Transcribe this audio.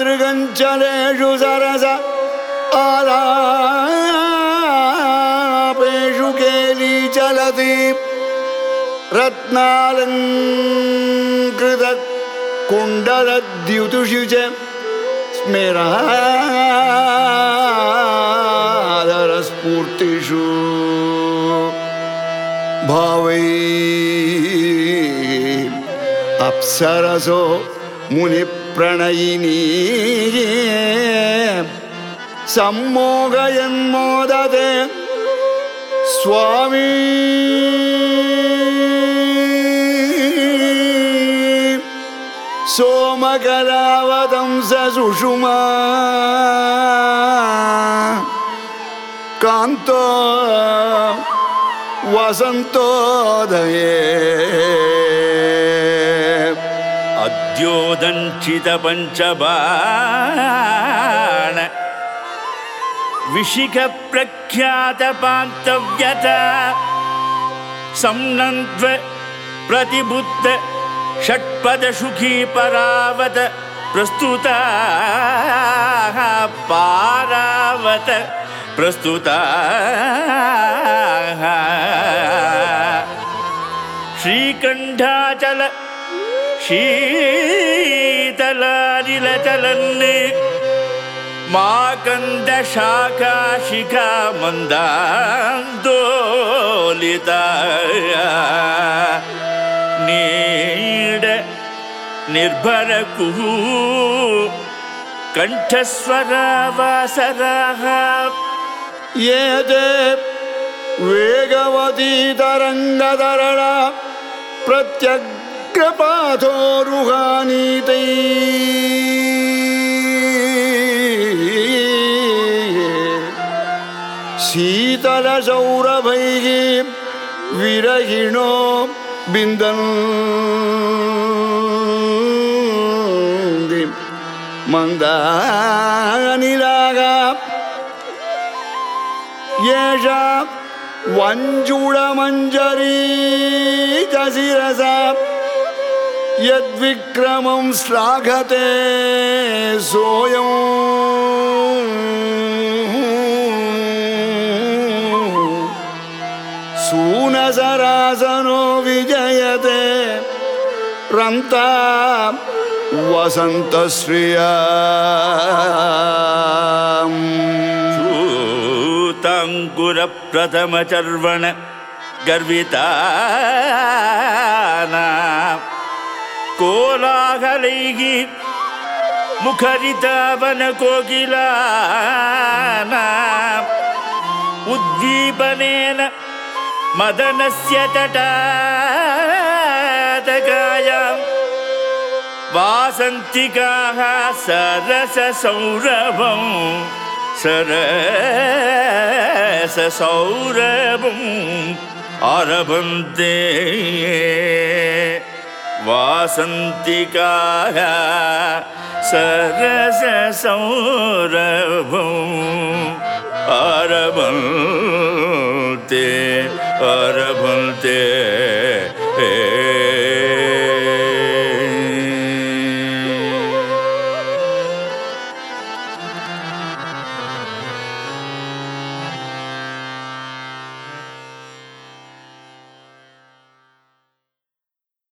वीणालोलदृगञ्चलेषु सरस आलापेषु केली चलति। रत्नालङ्कृत कुण्डलद्युतुषु च स्मेरादरस्फूर्तिषु भावै अप्सरसो मुनिप्रणयिनी सम्मोहयन्मोदते स्वामी सोमकलावतं स सुषुमा कान्तो वसन्तोदये अद्योदञ्चितपञ्चबाण विशिखप्रख्यातपान्तव्यत संनन्द्व प्रतिबुद्ध षट्पदसुखी परावत प्रस्तुता पारावत प्रस्तुता। श्रीकण्ठाचल शीतलानिलचलन् माकन्दशाखाशिखा मन्दान्दोलिता नीड निर्भरकुः कण्ठस्वरावासराः ये ते वेगवती तरङ्गधरण கிருபாதோருகானீதை சீதலசௌரபைः விரகிணோ பிந்தன். மந்தானிலாக ஏஷா வஞ்சுளமஞ்சரீ தசிரசா यद्विक्रमं श्लाघते सोऽयम् सूनसरासनो विजयते रन्ता वसन्तश्रिया शूताङ्कुरप्रथमचर्वण गर्विता कोलाहलैः मुखरितावनकोकिला उद्दीपनेन मदनस्य तटातकायाम् वासन्तिकाः सरससौरभं सरससौरभम् आरभन्ते वासन्तिकाः सरससौरभम् आरभन्ते आरभन्ते